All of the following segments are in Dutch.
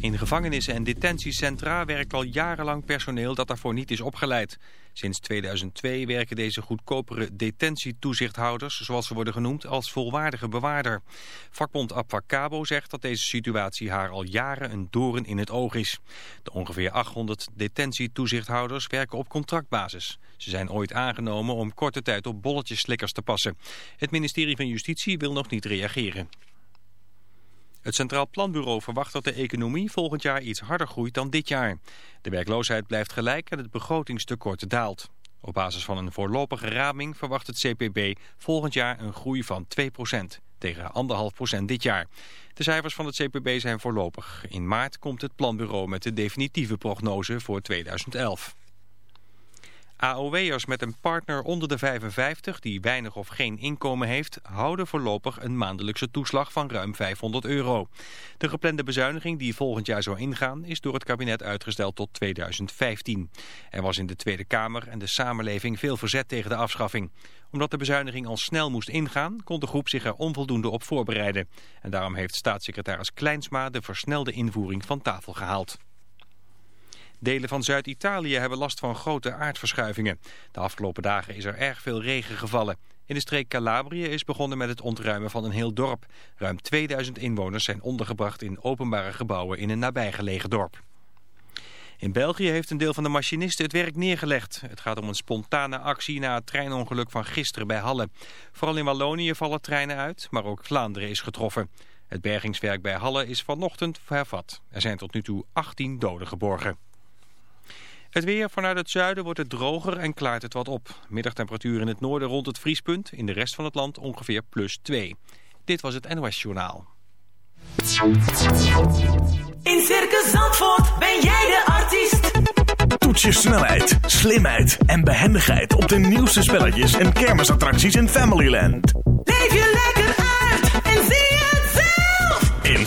In gevangenissen en detentiecentra werkt al jarenlang personeel dat daarvoor niet is opgeleid. Sinds 2002 werken deze goedkopere detentietoezichthouders, zoals ze worden genoemd, als volwaardige bewaarder. Vakbond Abfacabo zegt dat deze situatie haar al jaren een doorn in het oog is. De ongeveer 800 detentietoezichthouders werken op contractbasis. Ze zijn ooit aangenomen om korte tijd op bolletjeslikkers te passen. Het ministerie van Justitie wil nog niet reageren. Het Centraal Planbureau verwacht dat de economie volgend jaar iets harder groeit dan dit jaar. De werkloosheid blijft gelijk en het begrotingstekort daalt. Op basis van een voorlopige raming verwacht het CPB volgend jaar een groei van 2% tegen 1,5% dit jaar. De cijfers van het CPB zijn voorlopig. In maart komt het planbureau met de definitieve prognose voor 2011. AOW'ers met een partner onder de 55 die weinig of geen inkomen heeft... houden voorlopig een maandelijkse toeslag van ruim 500 euro. De geplande bezuiniging die volgend jaar zou ingaan... is door het kabinet uitgesteld tot 2015. Er was in de Tweede Kamer en de samenleving veel verzet tegen de afschaffing. Omdat de bezuiniging al snel moest ingaan... kon de groep zich er onvoldoende op voorbereiden. En daarom heeft staatssecretaris Kleinsma de versnelde invoering van tafel gehaald. Delen van Zuid-Italië hebben last van grote aardverschuivingen. De afgelopen dagen is er erg veel regen gevallen. In de streek Calabrië is begonnen met het ontruimen van een heel dorp. Ruim 2000 inwoners zijn ondergebracht in openbare gebouwen in een nabijgelegen dorp. In België heeft een deel van de machinisten het werk neergelegd. Het gaat om een spontane actie na het treinongeluk van gisteren bij Halle. Vooral in Wallonië vallen treinen uit, maar ook Vlaanderen is getroffen. Het bergingswerk bij Halle is vanochtend hervat. Er zijn tot nu toe 18 doden geborgen. Het weer vanuit het zuiden wordt het droger en klaart het wat op. Middagtemperatuur in het noorden rond het vriespunt. In de rest van het land ongeveer plus 2. Dit was het NOS Journaal. In Circus Zandvoort ben jij de artiest. Toets je snelheid, slimheid en behendigheid op de nieuwste spelletjes en kermisattracties in Familyland. Leef je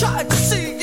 tried to see.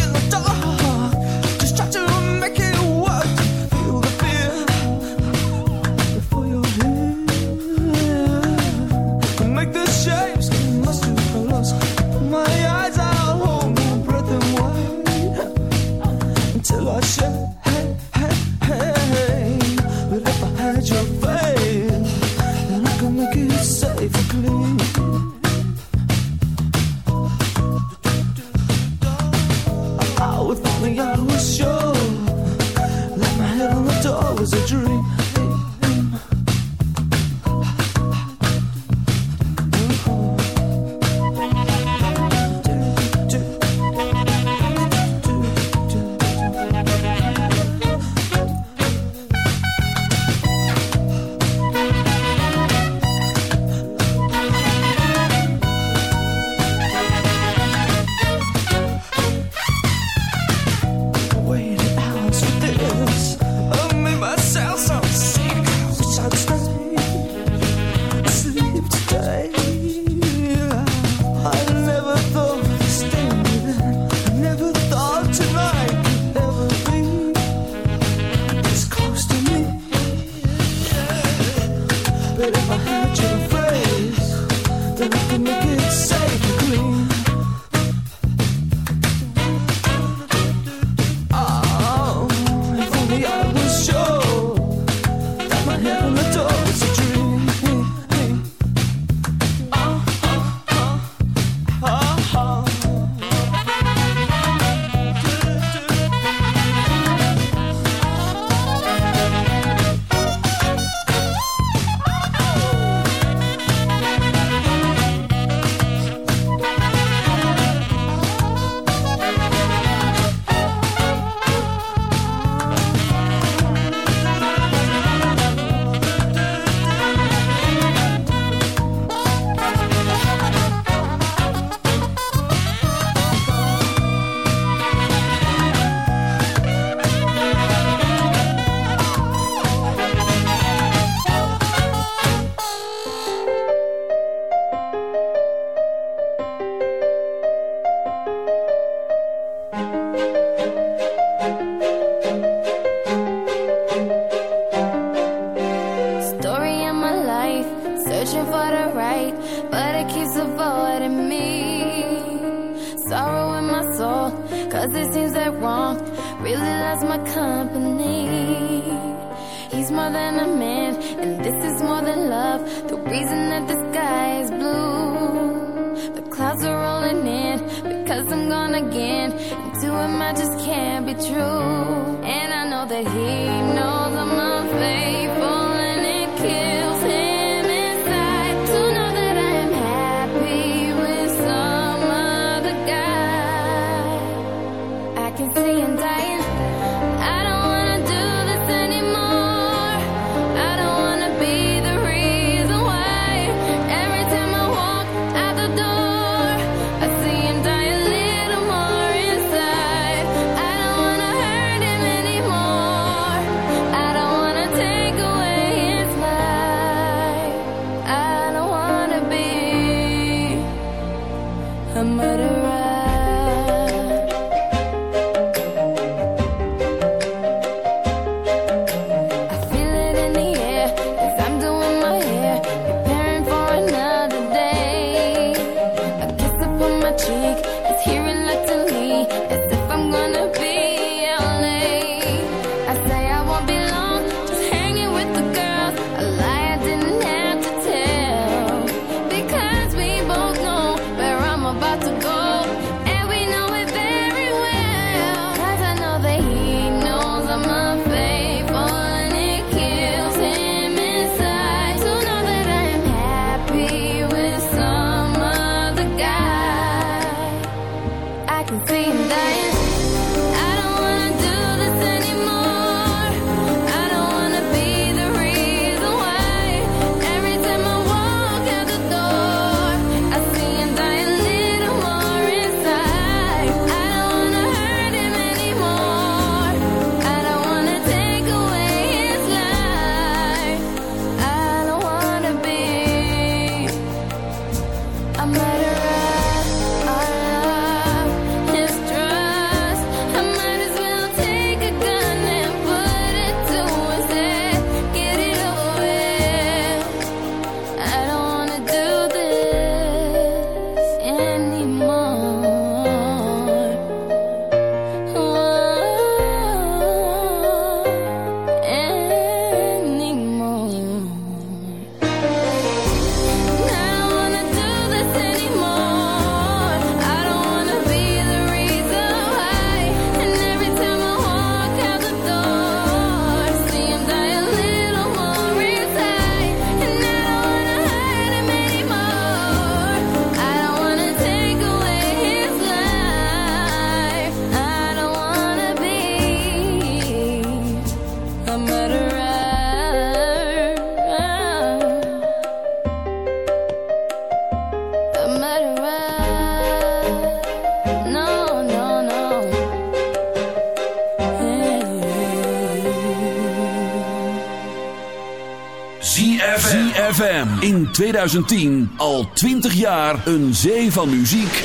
2010 al 20 jaar een zee van muziek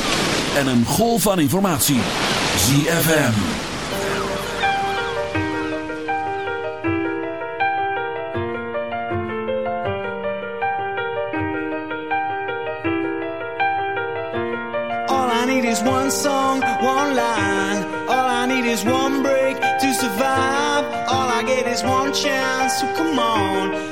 en een golf van informatie. ZFM. All I need is one song, one line. All I need is one break to survive. All I get is one chance, so come on.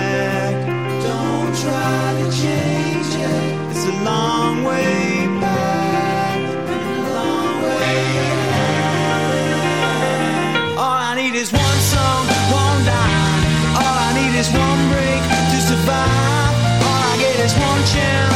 One break to survive. All I get is one chance,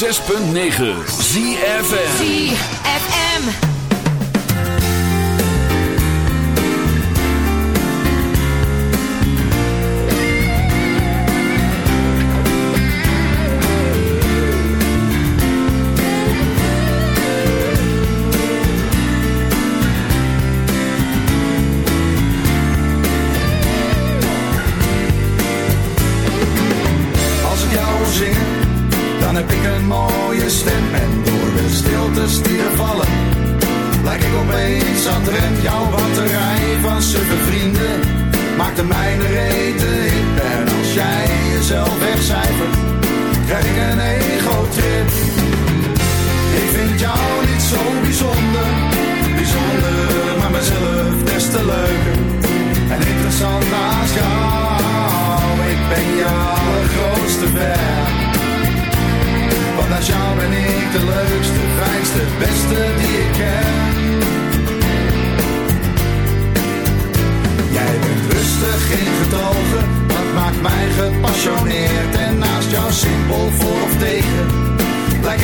106.9 ZFM.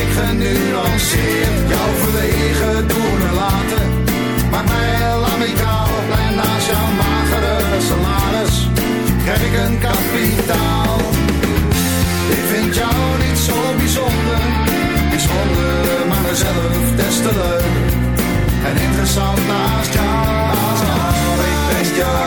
Ik genuanceerd. Jouw verlegen doen en laten, maakt mij heel amicaal. En naast jouw magere salaris, krijg ik een kapitaal. Ik vind jou niet zo bijzonder, bijzonder, maar mezelf des te leuk. En interessant naast jou, ik ben je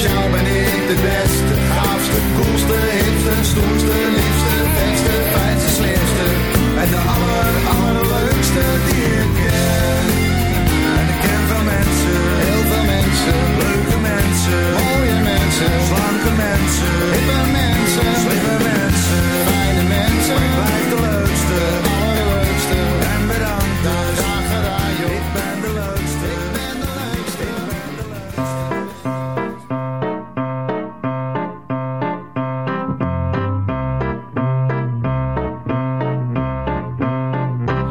Als jou ben ik de beste, gaafste, koelste, hipste, stoerste, liefste, vetste, fijnste, slimste. En de aller, allerleukste die ik ken. En ik ken veel mensen, heel veel mensen, leuke mensen, mooie mensen, slanke mensen, hippe mensen,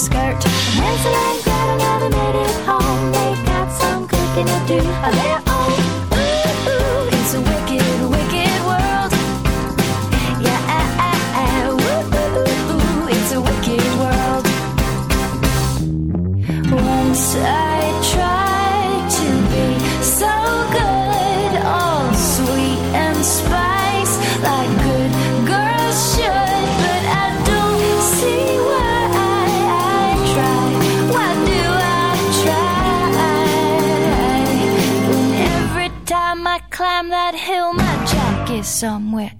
skirt. Hansel and Gretel never made it home. They got some cooking to do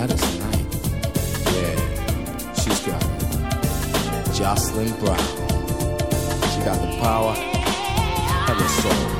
Gladys Knight, yeah, she's got. Jocelyn Brown, she got the power and the soul.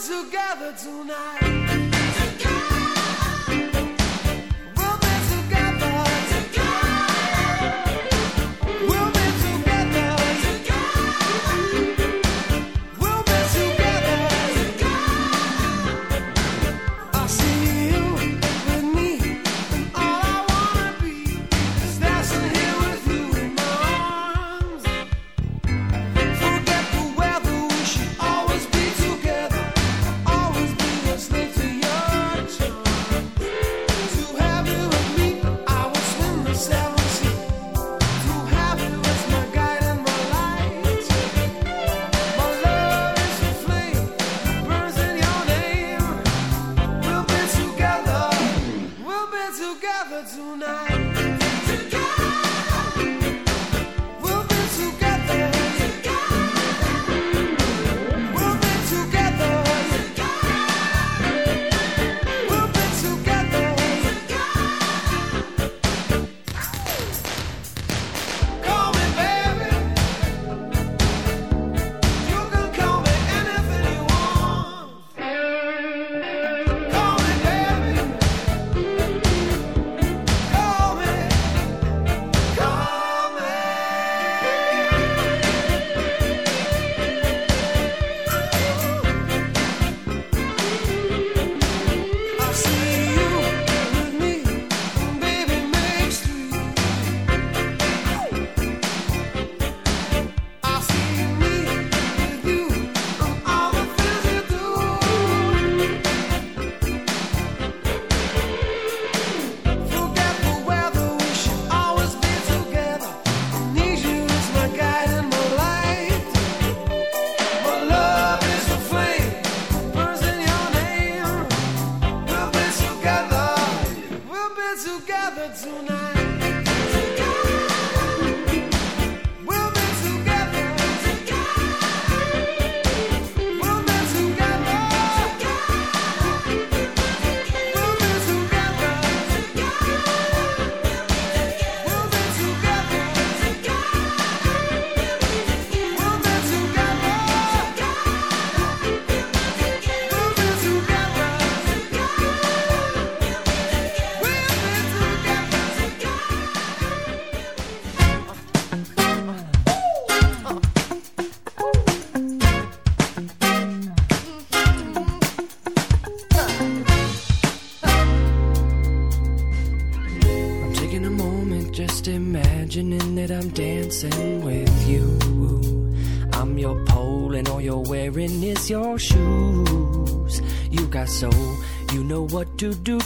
together tonight.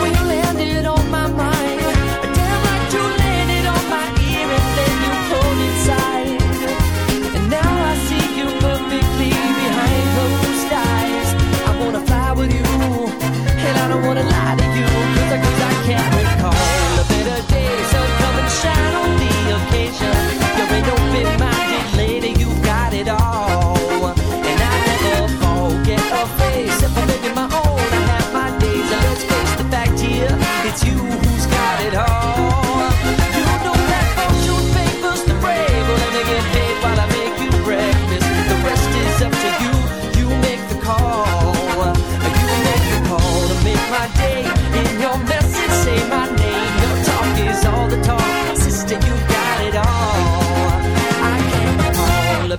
when you landed on my mind, damn you landed on my ear and then you pulled inside. And now I see you perfectly behind eyes. I wanna fly with you, and I don't wanna lie to you, 'cause I, pleasure.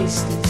wasted